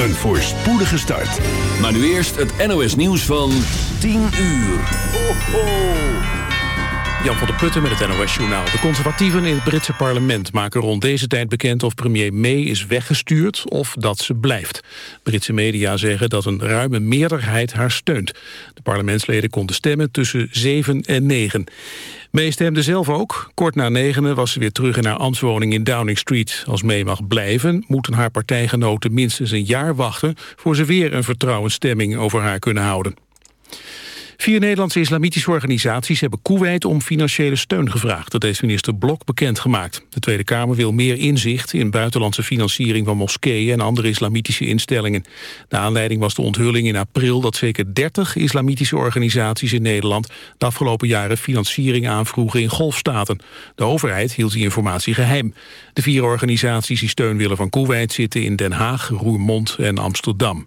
Een voorspoedige start. Maar nu eerst het NOS nieuws van 10 uur. Ho, ho. Jan van der Putten met het NOS-journaal. De conservatieven in het Britse parlement maken rond deze tijd bekend... of premier May is weggestuurd of dat ze blijft. Britse media zeggen dat een ruime meerderheid haar steunt. De parlementsleden konden stemmen tussen 7 en 9. May stemde zelf ook. Kort na negenen was ze weer terug in haar ambtswoning in Downing Street. Als May mag blijven, moeten haar partijgenoten minstens een jaar wachten... voor ze weer een vertrouwensstemming over haar kunnen houden. Vier Nederlandse islamitische organisaties hebben Kuwait om financiële steun gevraagd. Dat heeft minister Blok bekendgemaakt. De Tweede Kamer wil meer inzicht in buitenlandse financiering van moskeeën en andere islamitische instellingen. De aanleiding was de onthulling in april dat zeker 30 islamitische organisaties in Nederland de afgelopen jaren financiering aanvroegen in golfstaten. De overheid hield die informatie geheim. De vier organisaties die steun willen van Kuwait zitten in Den Haag, Roermond en Amsterdam.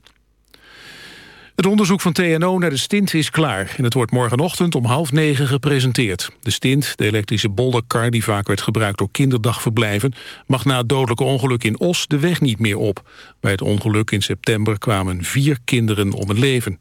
Het onderzoek van TNO naar de stint is klaar en het wordt morgenochtend om half negen gepresenteerd. De stint, de elektrische bolderkar die vaak werd gebruikt door kinderdagverblijven, mag na het dodelijke ongeluk in Os de weg niet meer op. Bij het ongeluk in september kwamen vier kinderen om het leven.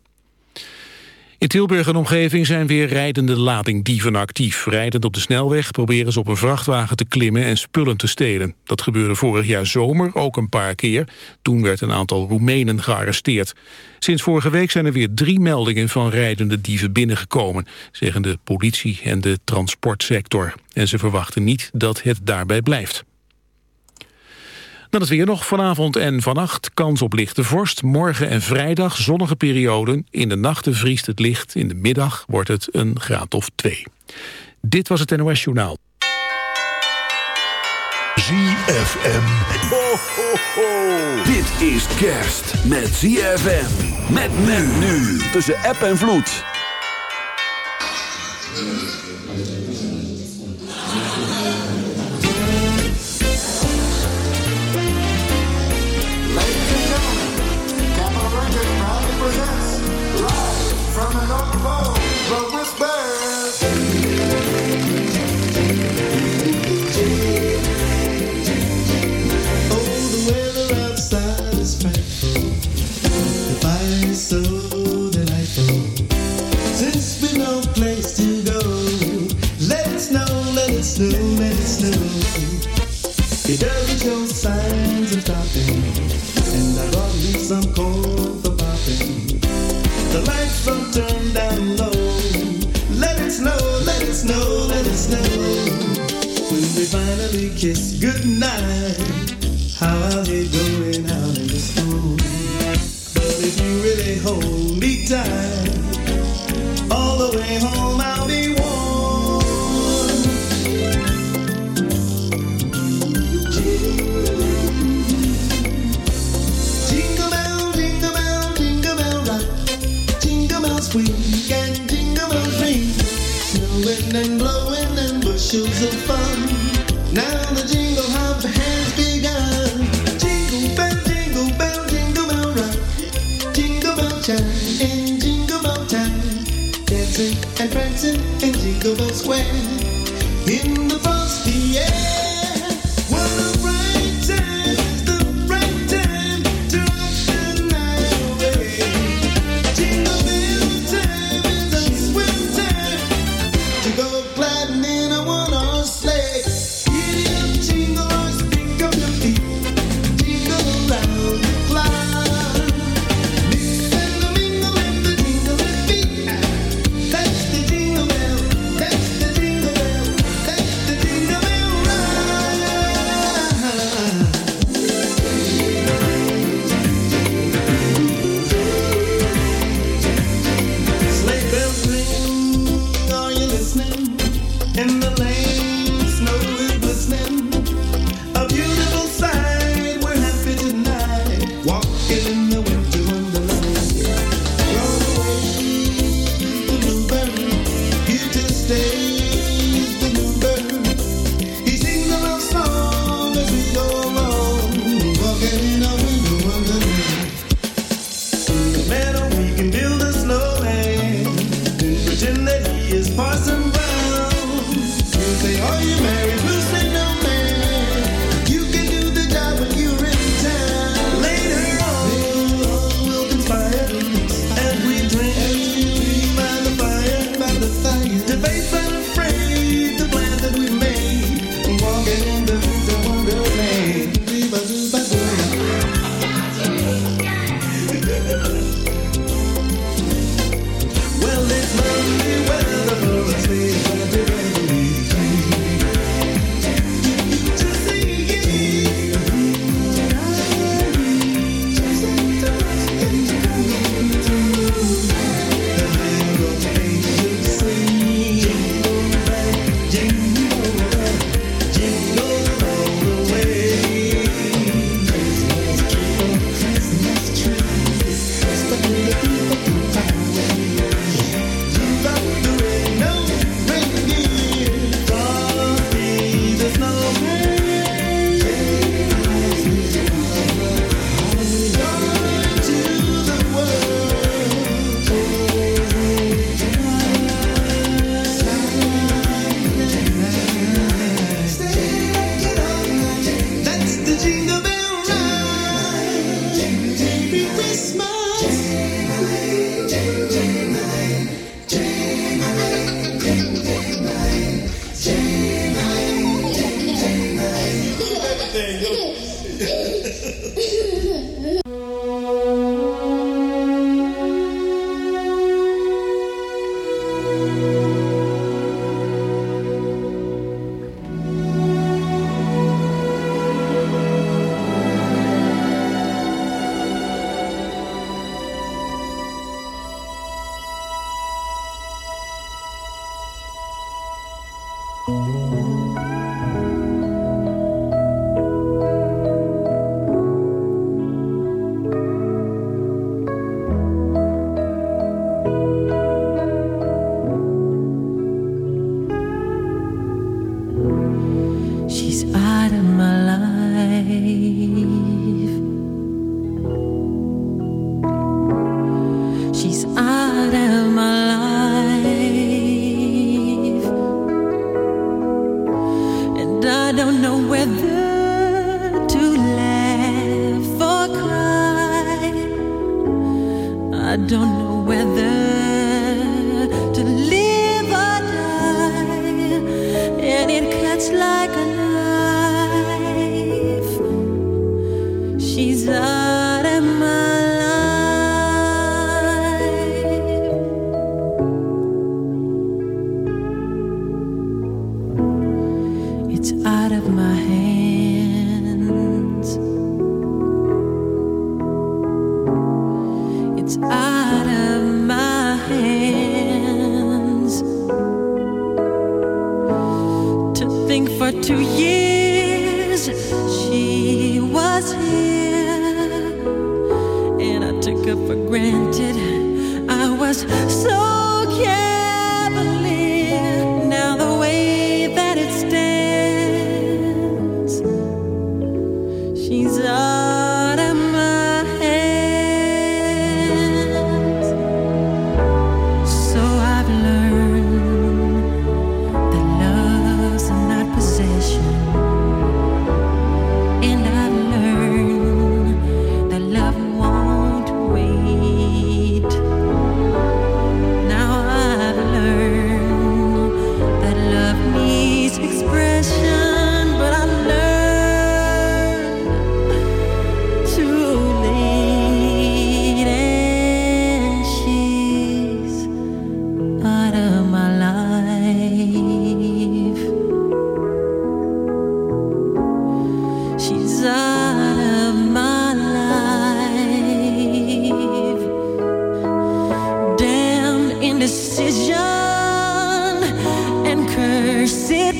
In Tilburg en omgeving zijn weer rijdende ladingdieven actief. Rijdend op de snelweg proberen ze op een vrachtwagen te klimmen en spullen te stelen. Dat gebeurde vorig jaar zomer ook een paar keer. Toen werd een aantal Roemenen gearresteerd. Sinds vorige week zijn er weer drie meldingen van rijdende dieven binnengekomen, zeggen de politie en de transportsector. En ze verwachten niet dat het daarbij blijft. Dan het weer nog vanavond en vannacht. Kans op lichte vorst. Morgen en vrijdag zonnige perioden. In de nachten vriest het licht. In de middag wordt het een graad of twee. Dit was het NOS Journaal. ZFM. Ho, ho, ho. Dit is kerst met ZFM. Met men nu. Tussen app en vloed. It doesn't show signs of stopping, and I brought me some corn for popping. The lights are turned down low. Let it snow, let it snow, let it snow. When we finally kiss goodnight, how I'll going out in the snow. But if you really hold me tight, all the way home I'll be bushels of fun. Now the jingle hop I don't know whether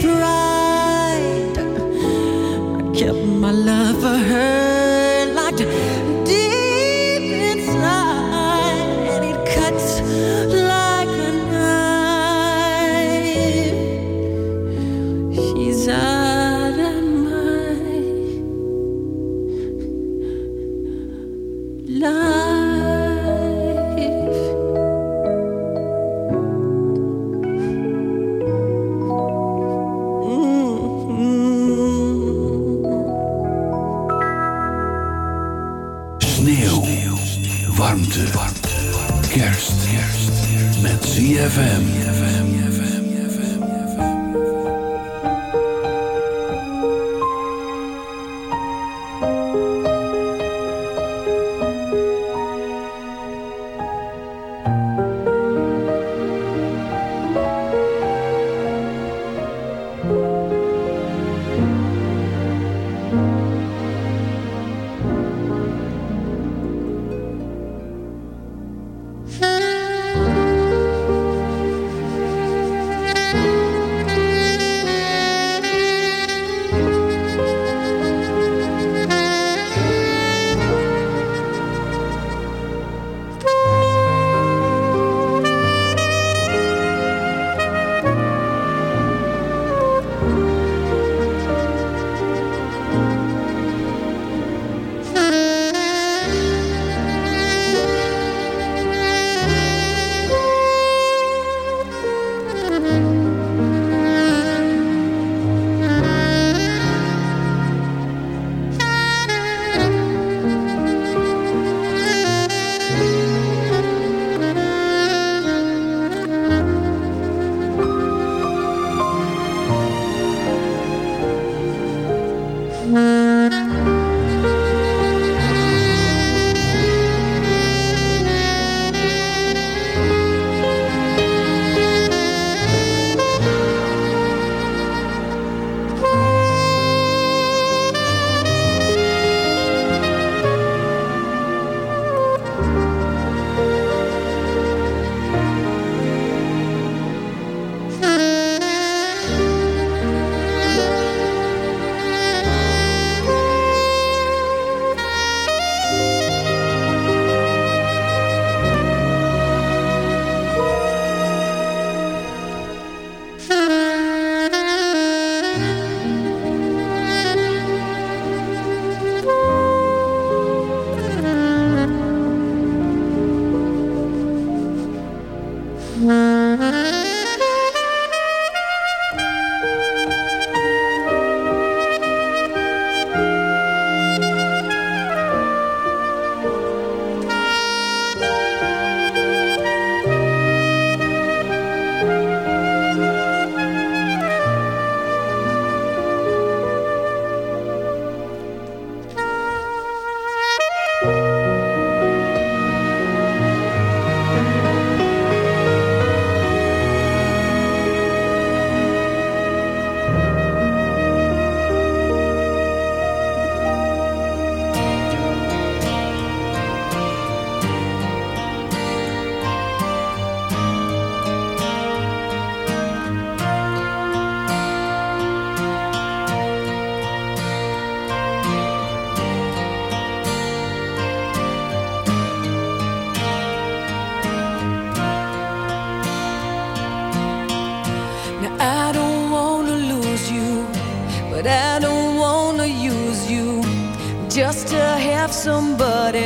tried. I kept my love for her.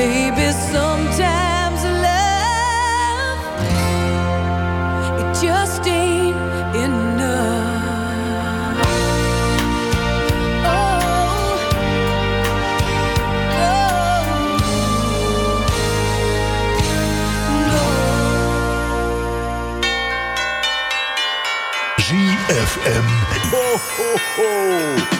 baby, sometimes love it just ain't enough. Oh, oh, oh, oh. Ho, ho, ho.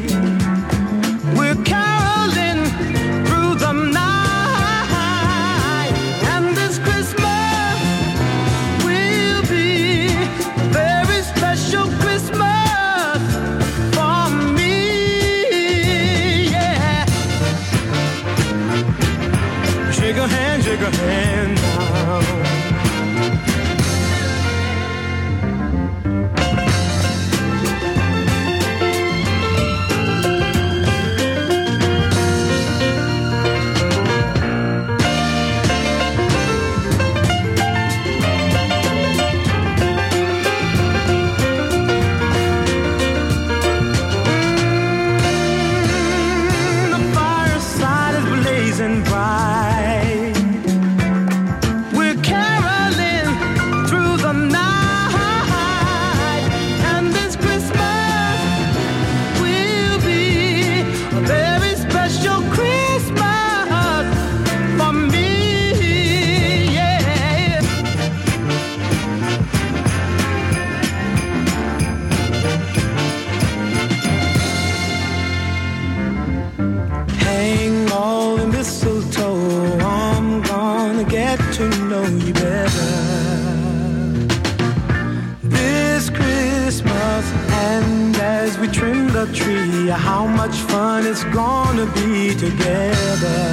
Together.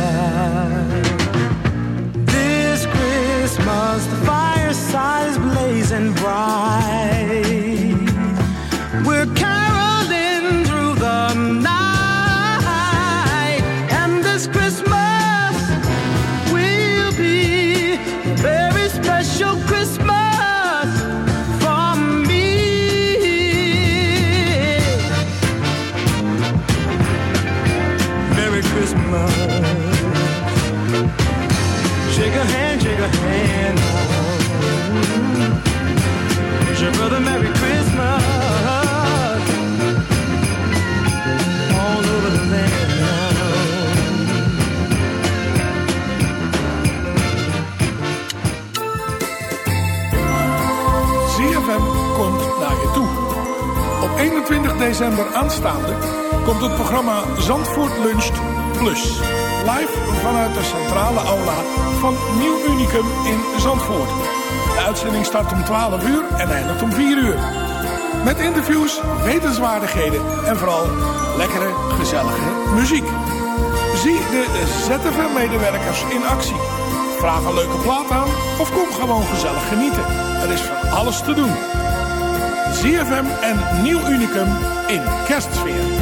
This Christmas, the fireside is blazing bright. We're 21 december aanstaande komt het programma Zandvoort Luncht Plus. Live vanuit de centrale aula van Nieuw Unicum in Zandvoort. De uitzending start om 12 uur en eindigt om 4 uur. Met interviews, wetenswaardigheden en vooral lekkere, gezellige muziek. Zie de ZFM-medewerkers in actie. Vraag een leuke plaat aan of kom gewoon gezellig genieten. Er is van alles te doen. ZFM en Nieuw Unicum in kerstsfeer.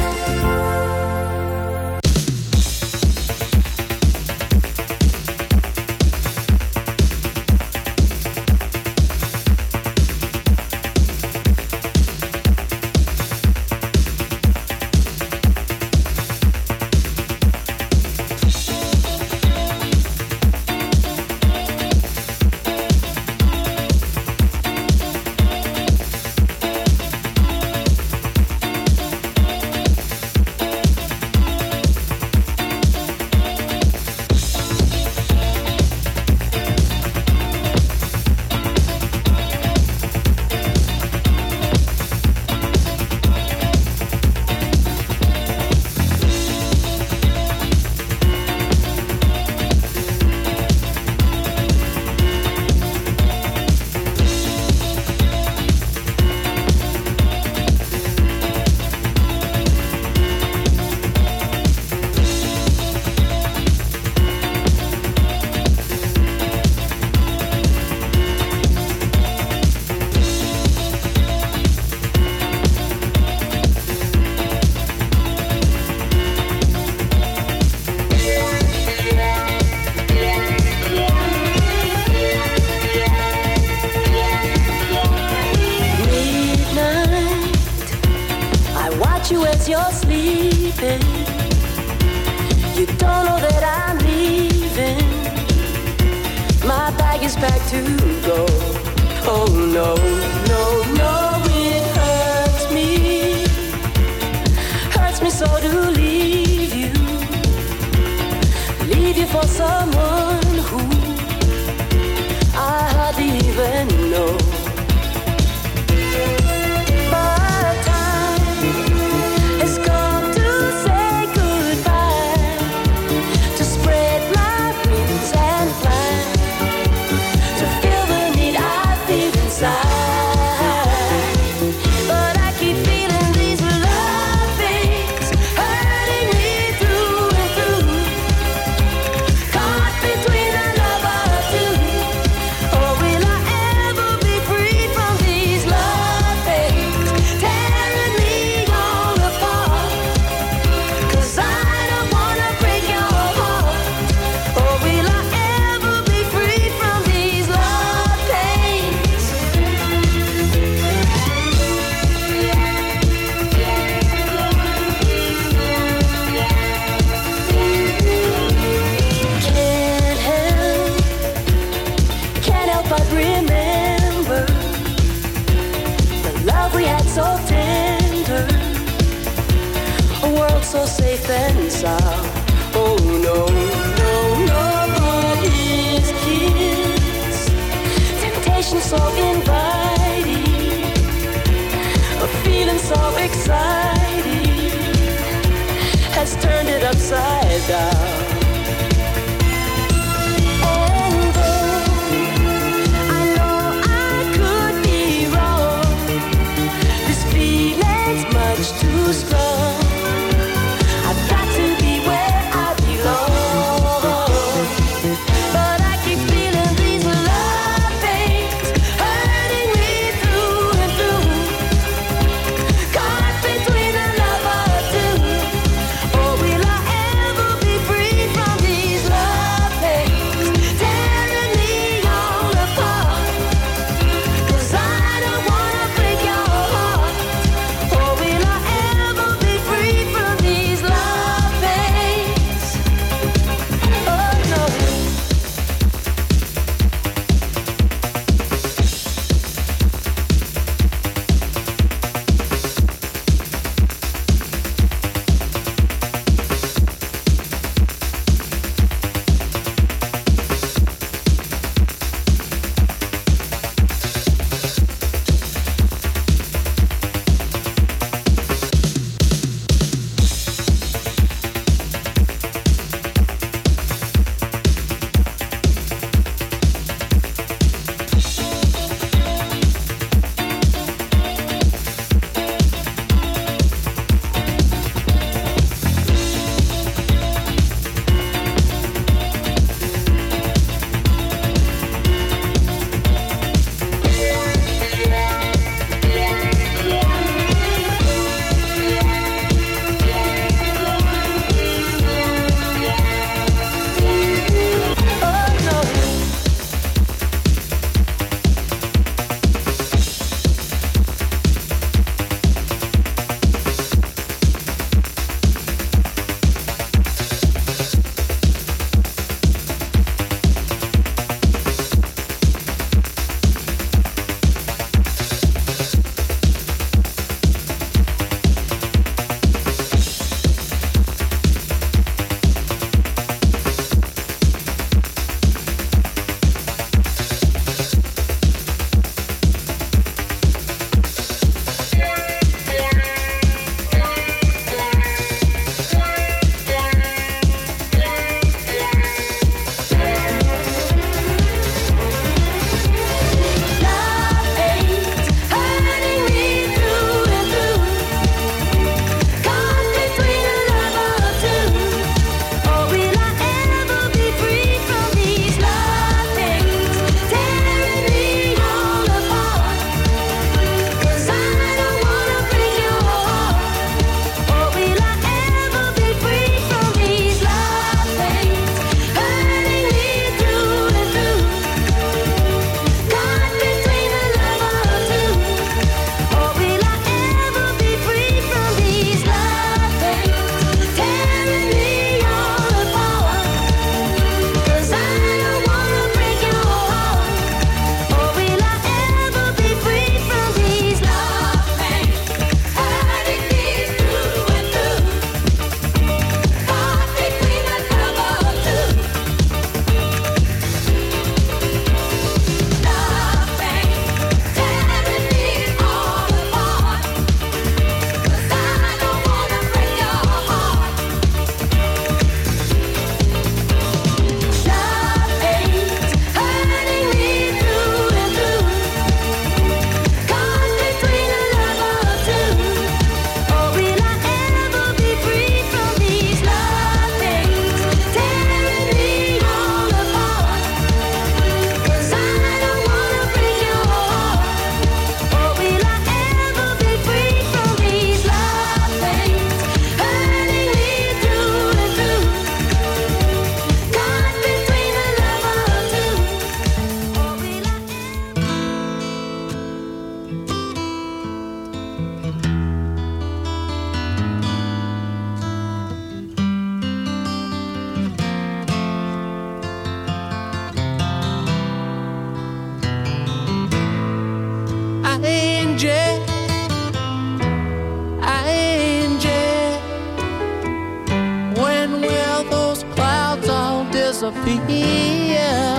here.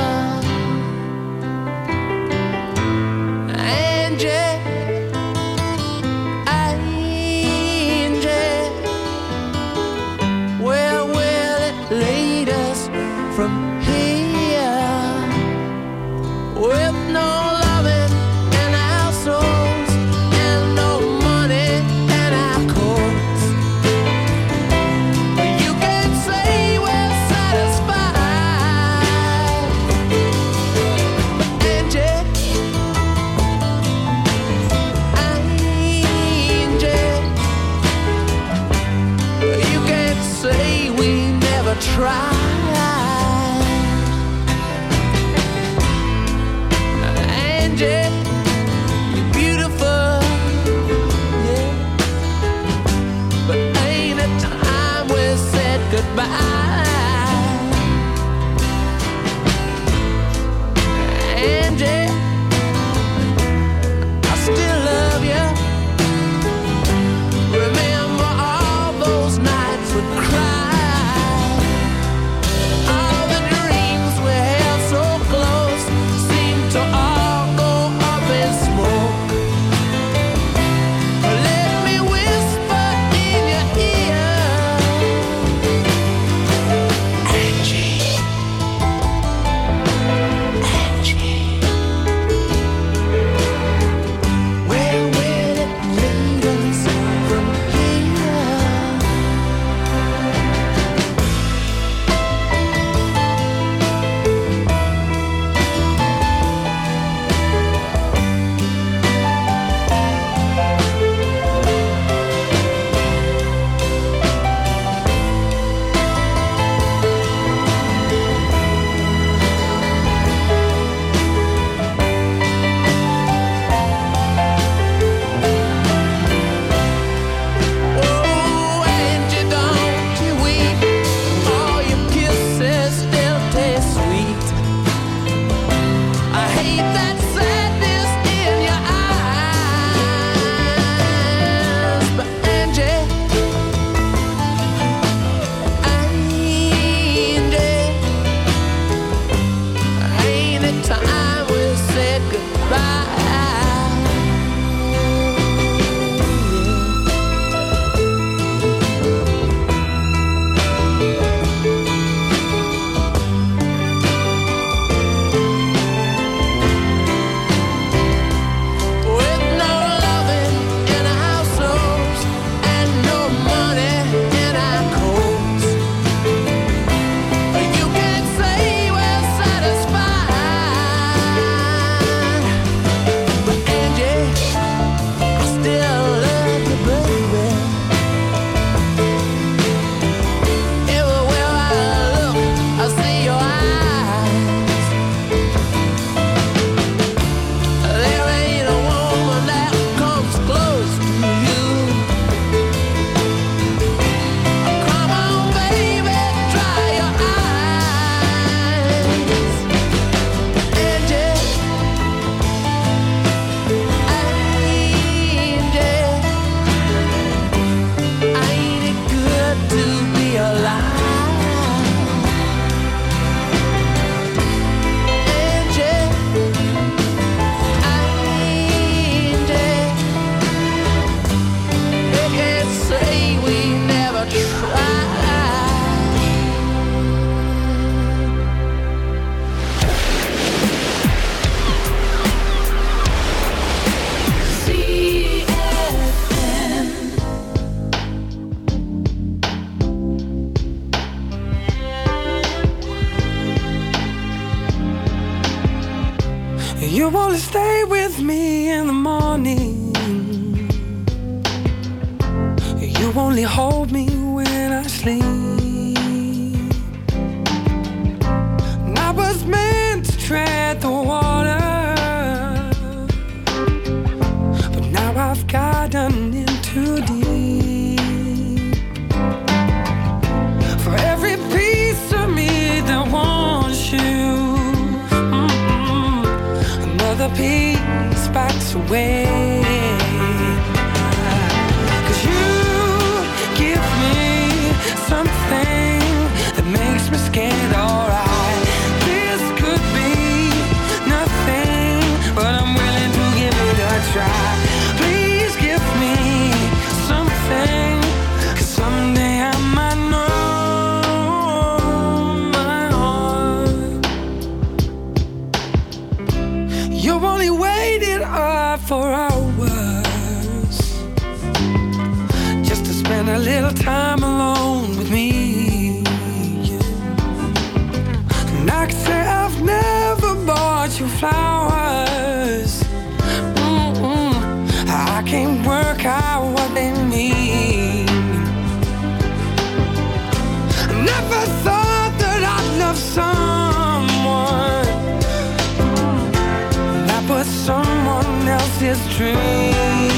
dream.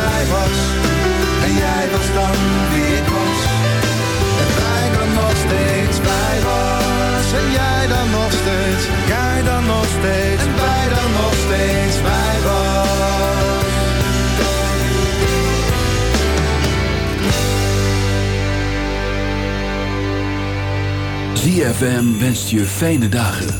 dan wie ik was. En wij dan nog steeds bij was. En jij dan nog steeds. Jij dan nog steeds. En wij dan nog steeds bij was. ZFM wenst je fijne dagen.